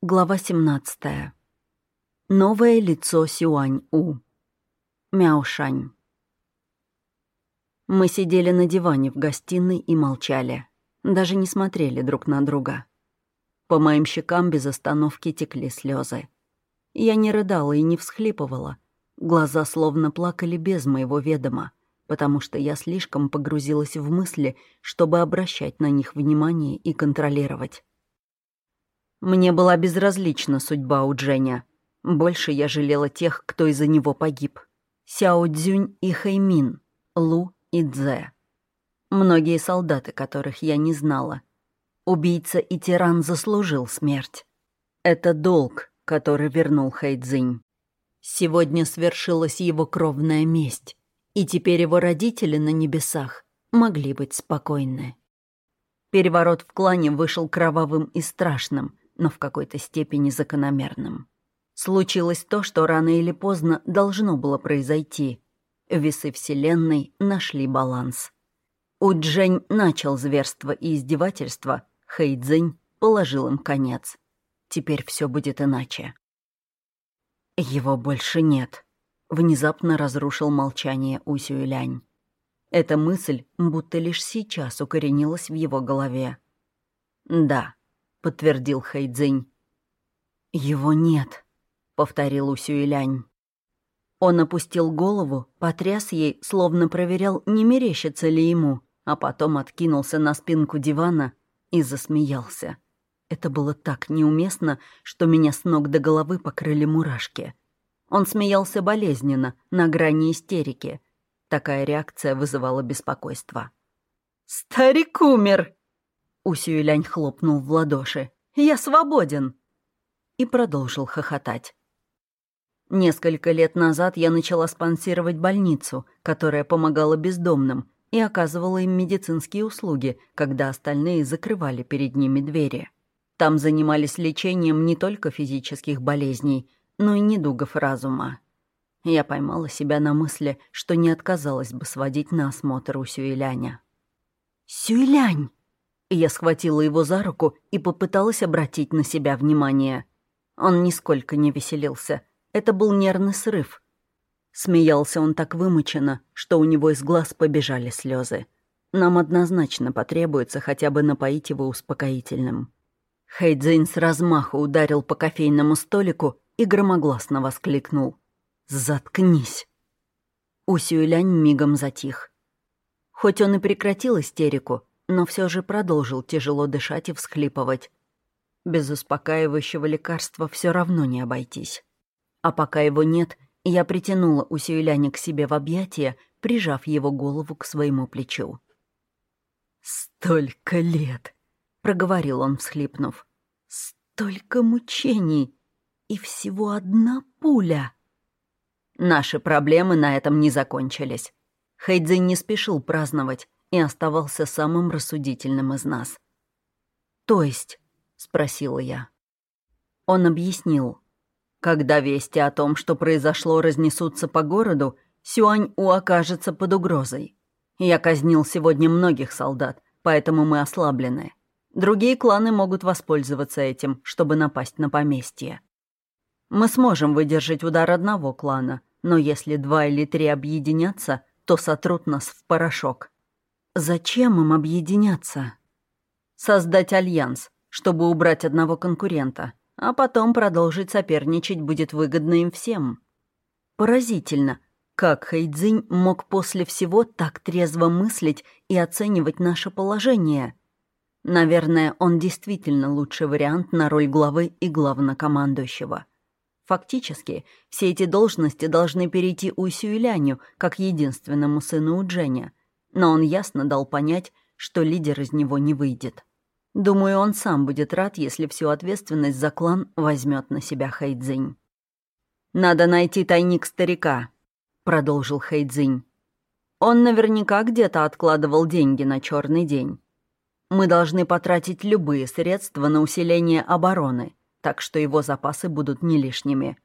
Глава 17. Новое лицо Сюань-У. Мяушань. Мы сидели на диване в гостиной и молчали. Даже не смотрели друг на друга. По моим щекам без остановки текли слезы. Я не рыдала и не всхлипывала. Глаза словно плакали без моего ведома, потому что я слишком погрузилась в мысли, чтобы обращать на них внимание и контролировать. Мне была безразлична судьба у Дженя. Больше я жалела тех, кто из-за него погиб. Сяо Цзюнь и Хэймин, Лу и Цзэ. Многие солдаты, которых я не знала. Убийца и тиран заслужил смерть. Это долг, который вернул Хэйцзинь. Сегодня свершилась его кровная месть, и теперь его родители на небесах могли быть спокойны. Переворот в клане вышел кровавым и страшным, но в какой-то степени закономерным. Случилось то, что рано или поздно должно было произойти. Весы Вселенной нашли баланс. У Джень начал зверство и издевательство, Хэйдзинь положил им конец. Теперь все будет иначе. Его больше нет. Внезапно разрушил молчание Усюэлянь. Эта мысль будто лишь сейчас укоренилась в его голове. Да, — подтвердил Хайдзинь. «Его нет», — повторил Усюэлянь. Он опустил голову, потряс ей, словно проверял, не мерещится ли ему, а потом откинулся на спинку дивана и засмеялся. Это было так неуместно, что меня с ног до головы покрыли мурашки. Он смеялся болезненно, на грани истерики. Такая реакция вызывала беспокойство. «Старик умер!» Усюэлянь хлопнул в ладоши. «Я свободен!» И продолжил хохотать. Несколько лет назад я начала спонсировать больницу, которая помогала бездомным и оказывала им медицинские услуги, когда остальные закрывали перед ними двери. Там занимались лечением не только физических болезней, но и недугов разума. Я поймала себя на мысли, что не отказалась бы сводить на осмотр у Сюэляня. «Сюэлянь!» Я схватила его за руку и попыталась обратить на себя внимание. Он нисколько не веселился. Это был нервный срыв. Смеялся он так вымученно, что у него из глаз побежали слезы. Нам однозначно потребуется хотя бы напоить его успокоительным. Хэйдзин с размаху ударил по кофейному столику и громогласно воскликнул. «Заткнись!» Усюэлянь мигом затих. Хоть он и прекратил истерику, но все же продолжил тяжело дышать и всхлипывать. Без успокаивающего лекарства все равно не обойтись. А пока его нет, я притянула Усюэляня к себе в объятия, прижав его голову к своему плечу. «Столько лет!» — проговорил он, всхлипнув. «Столько мучений! И всего одна пуля!» Наши проблемы на этом не закончились. Хэйдзин не спешил праздновать, и оставался самым рассудительным из нас. «То есть?» — спросила я. Он объяснил. Когда вести о том, что произошло, разнесутся по городу, Сюань-У окажется под угрозой. Я казнил сегодня многих солдат, поэтому мы ослаблены. Другие кланы могут воспользоваться этим, чтобы напасть на поместье. Мы сможем выдержать удар одного клана, но если два или три объединятся, то сотрут нас в порошок. Зачем им объединяться? Создать альянс, чтобы убрать одного конкурента, а потом продолжить соперничать будет выгодно им всем. Поразительно, как Хайдзинь мог после всего так трезво мыслить и оценивать наше положение. Наверное, он действительно лучший вариант на роль главы и главнокомандующего. Фактически, все эти должности должны перейти у Сюэляню, как единственному сыну у Дженя — но он ясно дал понять, что лидер из него не выйдет. Думаю, он сам будет рад, если всю ответственность за клан возьмет на себя Хайдзинь. «Надо найти тайник старика», — продолжил Хайдзинь. «Он наверняка где-то откладывал деньги на черный день. Мы должны потратить любые средства на усиление обороны, так что его запасы будут не лишними.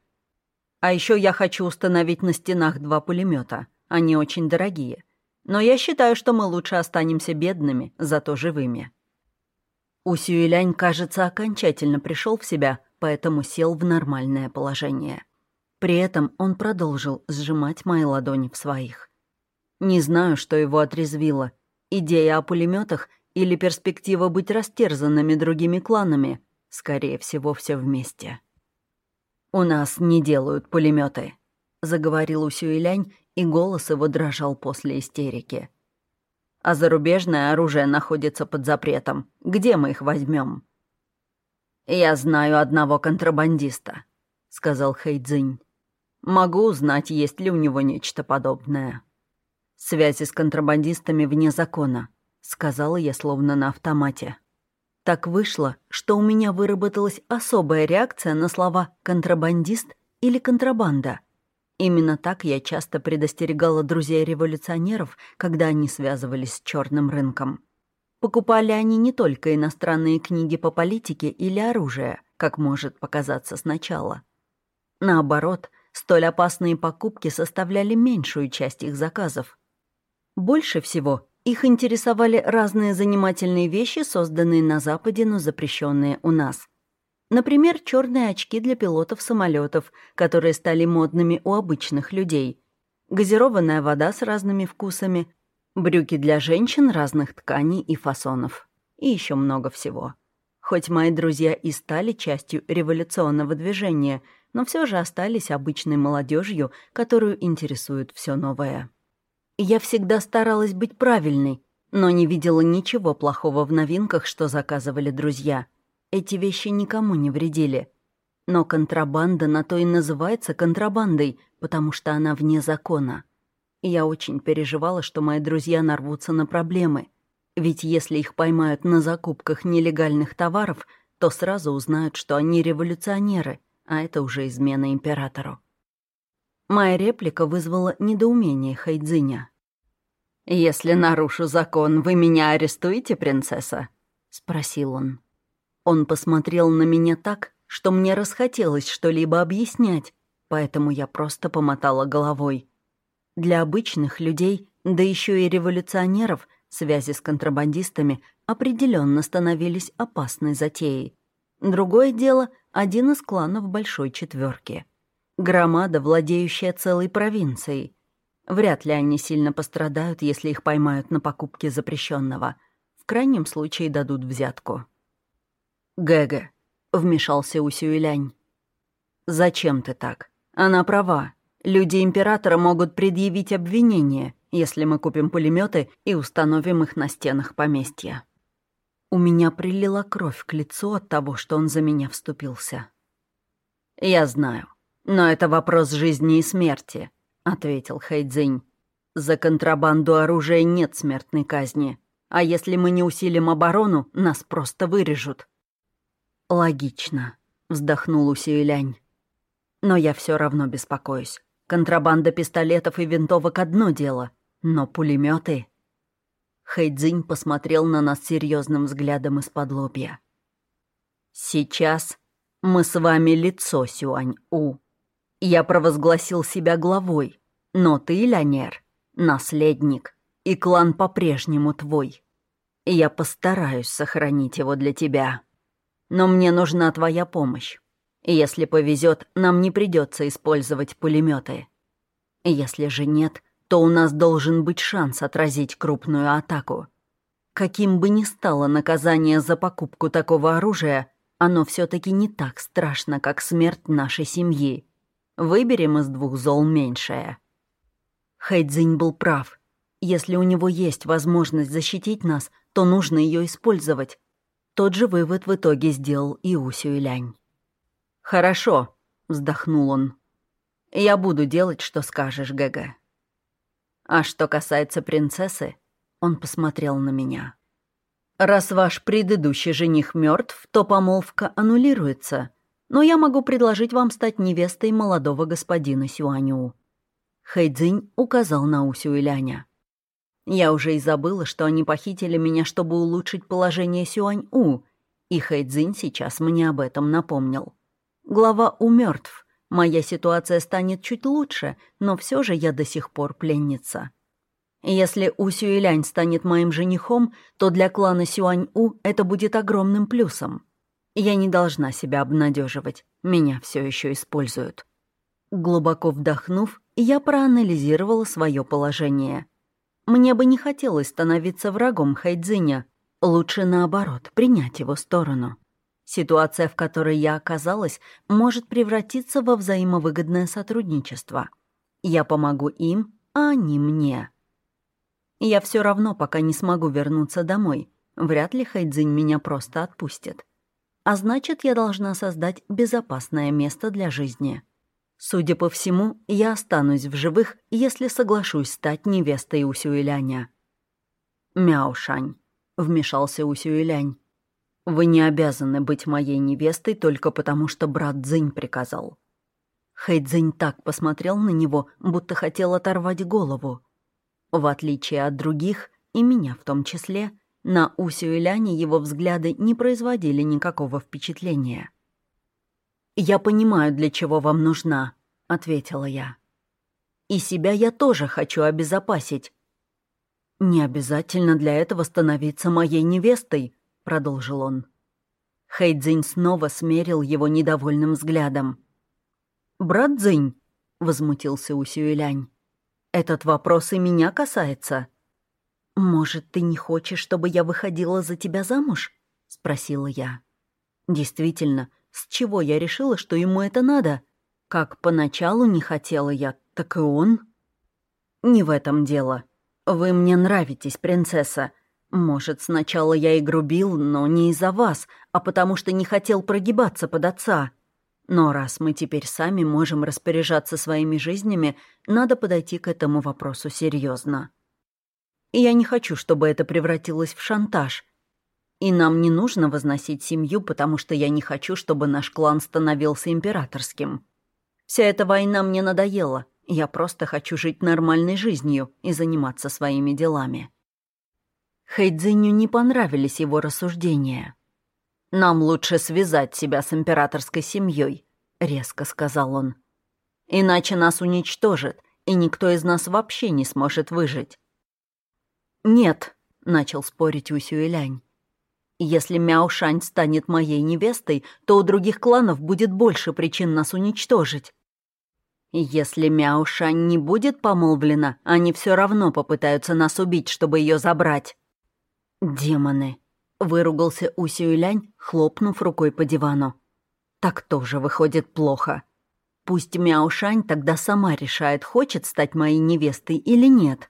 А еще я хочу установить на стенах два пулемета. Они очень дорогие. Но я считаю, что мы лучше останемся бедными, зато живыми». Усюэлянь, кажется, окончательно пришел в себя поэтому сел в нормальное положение. При этом он продолжил сжимать мои ладони в своих. Не знаю, что его отрезвило. Идея о пулеметах или перспектива быть растерзанными другими кланами. Скорее всего, все вместе. «У нас не делают пулеметы, заговорил Усюэлянь, и голос его дрожал после истерики. «А зарубежное оружие находится под запретом. Где мы их возьмем? «Я знаю одного контрабандиста», — сказал Хэйдзинь. «Могу узнать, есть ли у него нечто подобное». «Связи с контрабандистами вне закона», — сказала я словно на автомате. Так вышло, что у меня выработалась особая реакция на слова «контрабандист» или «контрабанда». Именно так я часто предостерегала друзей-революционеров, когда они связывались с черным рынком. Покупали они не только иностранные книги по политике или оружие, как может показаться сначала. Наоборот, столь опасные покупки составляли меньшую часть их заказов. Больше всего их интересовали разные занимательные вещи, созданные на Западе, но запрещенные у нас. Например, черные очки для пилотов самолетов, которые стали модными у обычных людей, газированная вода с разными вкусами, брюки для женщин разных тканей и фасонов. И еще много всего. Хоть мои друзья и стали частью революционного движения, но все же остались обычной молодежью, которую интересует все новое. Я всегда старалась быть правильной, но не видела ничего плохого в новинках, что заказывали друзья. Эти вещи никому не вредили. Но контрабанда на то и называется контрабандой, потому что она вне закона. Я очень переживала, что мои друзья нарвутся на проблемы. Ведь если их поймают на закупках нелегальных товаров, то сразу узнают, что они революционеры, а это уже измена императору. Моя реплика вызвала недоумение Хайдзиня. «Если нарушу закон, вы меня арестуете, принцесса?» — спросил он. Он посмотрел на меня так, что мне расхотелось что-либо объяснять, поэтому я просто помотала головой. Для обычных людей, да еще и революционеров, связи с контрабандистами определенно становились опасной затеей. Другое дело — один из кланов Большой Четверки. Громада, владеющая целой провинцией. Вряд ли они сильно пострадают, если их поймают на покупке запрещенного. В крайнем случае дадут взятку. «Гэгэ», — вмешался Усюэлянь. «Зачем ты так? Она права. Люди Императора могут предъявить обвинение, если мы купим пулеметы и установим их на стенах поместья». У меня прилила кровь к лицу от того, что он за меня вступился. «Я знаю. «Но это вопрос жизни и смерти», — ответил Хэйдзинь. «За контрабанду оружия нет смертной казни, а если мы не усилим оборону, нас просто вырежут». «Логично», — вздохнул Усиэлянь. «Но я все равно беспокоюсь. Контрабанда пистолетов и винтовок — одно дело, но пулеметы. Хэйдзинь посмотрел на нас серьезным взглядом из-под лобья. «Сейчас мы с вами лицо, Сюань-У», я провозгласил себя главой, но ты, Лянер, наследник, и клан по-прежнему твой. Я постараюсь сохранить его для тебя. Но мне нужна твоя помощь. Если повезет, нам не придется использовать пулеметы. Если же нет, то у нас должен быть шанс отразить крупную атаку. Каким бы ни стало наказание за покупку такого оружия, оно все-таки не так страшно, как смерть нашей семьи. Выберем из двух зол меньшее». Хэйдзинь был прав. Если у него есть возможность защитить нас, то нужно ее использовать. Тот же вывод в итоге сделал и Усю и Лянь. «Хорошо», — вздохнул он. «Я буду делать, что скажешь, ГГ». «А что касается принцессы», — он посмотрел на меня. «Раз ваш предыдущий жених мертв, то помолвка аннулируется но я могу предложить вам стать невестой молодого господина Сюаню». Хэйдзинь указал на Усю и Ляня. Я уже и забыла, что они похитили меня, чтобы улучшить положение Сюань-У, и Хэйдзинь сейчас мне об этом напомнил. Глава У мертв. Моя ситуация станет чуть лучше, но все же я до сих пор пленница. Если У Сюэлянь станет моим женихом, то для клана Сюань-У это будет огромным плюсом. Я не должна себя обнадеживать. Меня все еще используют. Глубоко вдохнув, я проанализировала свое положение. Мне бы не хотелось становиться врагом Хайдзиня. Лучше наоборот, принять его сторону. Ситуация, в которой я оказалась, может превратиться во взаимовыгодное сотрудничество. Я помогу им, а они мне. Я все равно пока не смогу вернуться домой. Вряд ли Хайдзинь меня просто отпустит. А значит, я должна создать безопасное место для жизни. Судя по всему, я останусь в живых, если соглашусь стать невестой Усюэляня. «Мяушань», — вмешался Усюэлянь. «Вы не обязаны быть моей невестой только потому, что брат Цзинь приказал». Хэйдзинь так посмотрел на него, будто хотел оторвать голову. В отличие от других, и меня в том числе, на Усю и Ляне его взгляды не производили никакого впечатления. «Я понимаю, для чего вам нужна», — ответила я. «И себя я тоже хочу обезопасить». «Не обязательно для этого становиться моей невестой», — продолжил он. Хэйдзинь снова смерил его недовольным взглядом. «Брат Дзинь», — возмутился Усюэлянь, — «этот вопрос и меня касается». «Может, ты не хочешь, чтобы я выходила за тебя замуж?» — спросила я. «Действительно, с чего я решила, что ему это надо? Как поначалу не хотела я, так и он...» «Не в этом дело. Вы мне нравитесь, принцесса. Может, сначала я и грубил, но не из-за вас, а потому что не хотел прогибаться под отца. Но раз мы теперь сами можем распоряжаться своими жизнями, надо подойти к этому вопросу серьезно. Я не хочу, чтобы это превратилось в шантаж. И нам не нужно возносить семью, потому что я не хочу, чтобы наш клан становился императорским. Вся эта война мне надоела. Я просто хочу жить нормальной жизнью и заниматься своими делами. Хэйдзиню не понравились его рассуждения. «Нам лучше связать себя с императорской семьей», — резко сказал он. «Иначе нас уничтожат, и никто из нас вообще не сможет выжить. «Нет», — начал спорить Усюэлянь. «Если Мяушань станет моей невестой, то у других кланов будет больше причин нас уничтожить. Если Мяушань не будет помолвлена, они все равно попытаются нас убить, чтобы ее забрать». «Демоны», — выругался Усюэлянь, хлопнув рукой по дивану. «Так тоже выходит плохо. Пусть Мяушань тогда сама решает, хочет стать моей невестой или нет».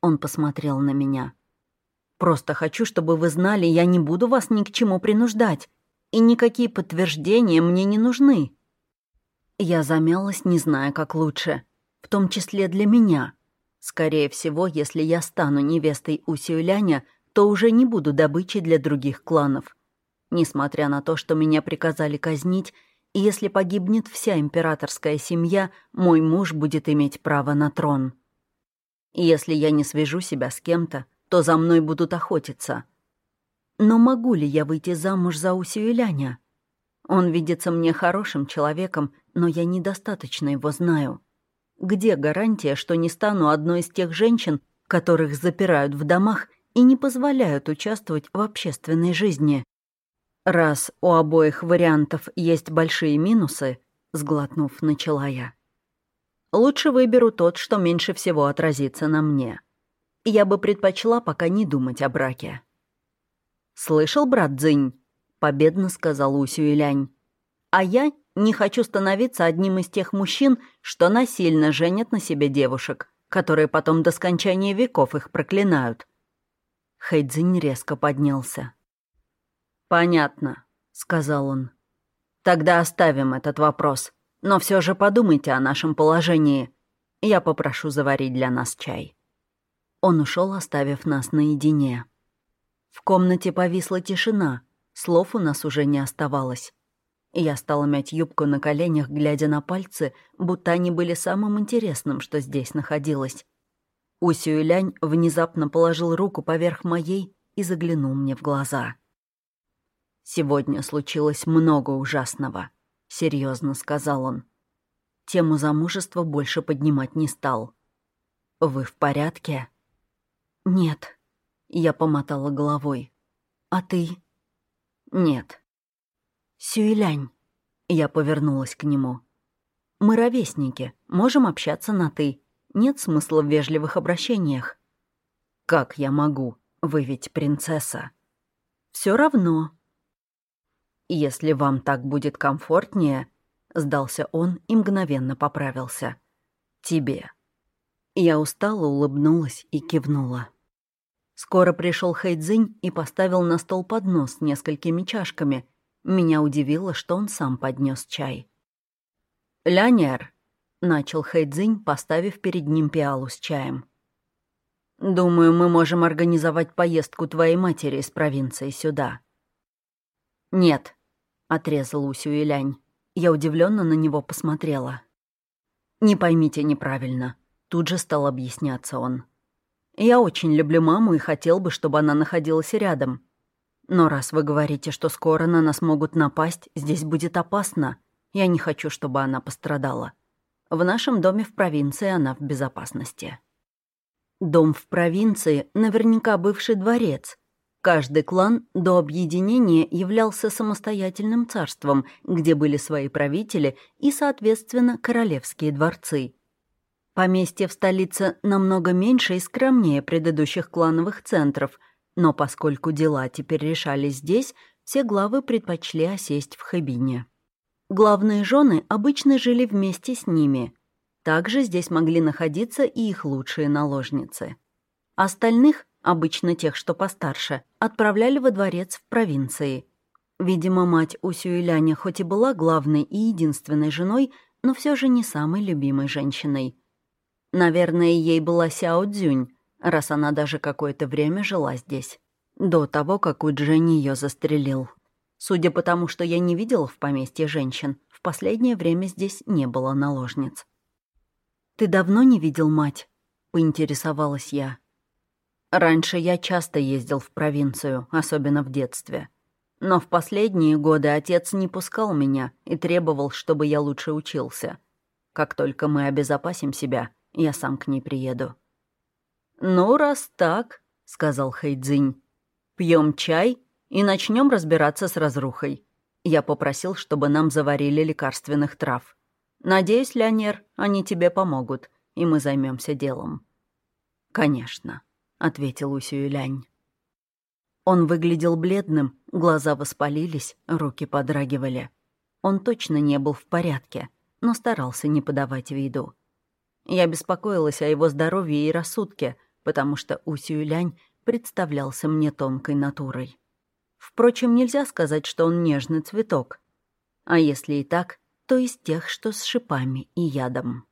Он посмотрел на меня. «Просто хочу, чтобы вы знали, я не буду вас ни к чему принуждать, и никакие подтверждения мне не нужны». Я замялась, не зная, как лучше, в том числе для меня. Скорее всего, если я стану невестой Усиуляня, то уже не буду добычей для других кланов. Несмотря на то, что меня приказали казнить, и если погибнет вся императорская семья, мой муж будет иметь право на трон. Если я не свяжу себя с кем-то, то за мной будут охотиться. Но могу ли я выйти замуж за Усюэляня? Он видится мне хорошим человеком, но я недостаточно его знаю. Где гарантия, что не стану одной из тех женщин, которых запирают в домах и не позволяют участвовать в общественной жизни? Раз у обоих вариантов есть большие минусы, сглотнув, начала я. Лучше выберу тот, что меньше всего отразится на мне. Я бы предпочла пока не думать о браке. «Слышал, брат Дзинь?» — победно сказал Усю Илянь. «А я не хочу становиться одним из тех мужчин, что насильно женят на себе девушек, которые потом до скончания веков их проклинают». Хэйдзинь резко поднялся. «Понятно», — сказал он. «Тогда оставим этот вопрос. Но все же подумайте о нашем положении. Я попрошу заварить для нас чай». Он ушел, оставив нас наедине. В комнате повисла тишина, слов у нас уже не оставалось. Я стала мять юбку на коленях, глядя на пальцы, будто они были самым интересным, что здесь находилось. Усю Лянь внезапно положил руку поверх моей и заглянул мне в глаза. Сегодня случилось много ужасного. — серьезно сказал он. Тему замужества больше поднимать не стал. «Вы в порядке?» «Нет», — я помотала головой. «А ты?» «Нет». «Сюэлянь». Я повернулась к нему. «Мы ровесники, можем общаться на «ты». Нет смысла в вежливых обращениях». «Как я могу? Вы ведь принцесса». Все равно». «Если вам так будет комфортнее», — сдался он и мгновенно поправился. «Тебе». Я устало улыбнулась и кивнула. Скоро пришел Хэйдзинь и поставил на стол поднос с несколькими чашками. Меня удивило, что он сам поднес чай. «Лянер», — начал Хэйдзинь, поставив перед ним пиалу с чаем. «Думаю, мы можем организовать поездку твоей матери из провинции сюда». «Нет», — отрезал Усю и Лянь. Я удивленно на него посмотрела. «Не поймите неправильно», — тут же стал объясняться он. Я очень люблю маму и хотел бы, чтобы она находилась рядом. Но раз вы говорите, что скоро на нас могут напасть, здесь будет опасно. Я не хочу, чтобы она пострадала. В нашем доме в провинции она в безопасности. Дом в провинции — наверняка бывший дворец. Каждый клан до объединения являлся самостоятельным царством, где были свои правители и, соответственно, королевские дворцы — Поместье в столице намного меньше и скромнее предыдущих клановых центров, но поскольку дела теперь решались здесь, все главы предпочли осесть в Хэбине. Главные жены обычно жили вместе с ними. Также здесь могли находиться и их лучшие наложницы. Остальных, обычно тех, что постарше, отправляли во дворец в провинции. Видимо, мать Усюэляня хоть и была главной и единственной женой, но все же не самой любимой женщиной – Наверное, ей была Сяо Цзюнь, раз она даже какое-то время жила здесь. До того, как у Дженни ее застрелил. Судя по тому, что я не видела в поместье женщин, в последнее время здесь не было наложниц. «Ты давно не видел мать?» — поинтересовалась я. Раньше я часто ездил в провинцию, особенно в детстве. Но в последние годы отец не пускал меня и требовал, чтобы я лучше учился. Как только мы обезопасим себя, я сам к ней приеду». «Ну, раз так», — сказал Хэйдзинь, — «пьем чай и начнем разбираться с разрухой. Я попросил, чтобы нам заварили лекарственных трав. Надеюсь, Леонер, они тебе помогут, и мы займемся делом». «Конечно», — ответил Усюэлянь. Он выглядел бледным, глаза воспалились, руки подрагивали. Он точно не был в порядке, но старался не подавать виду. Я беспокоилась о его здоровье и рассудке, потому что Усюйлянь представлялся мне тонкой натурой. Впрочем, нельзя сказать, что он нежный цветок. А если и так, то из тех, что с шипами и ядом.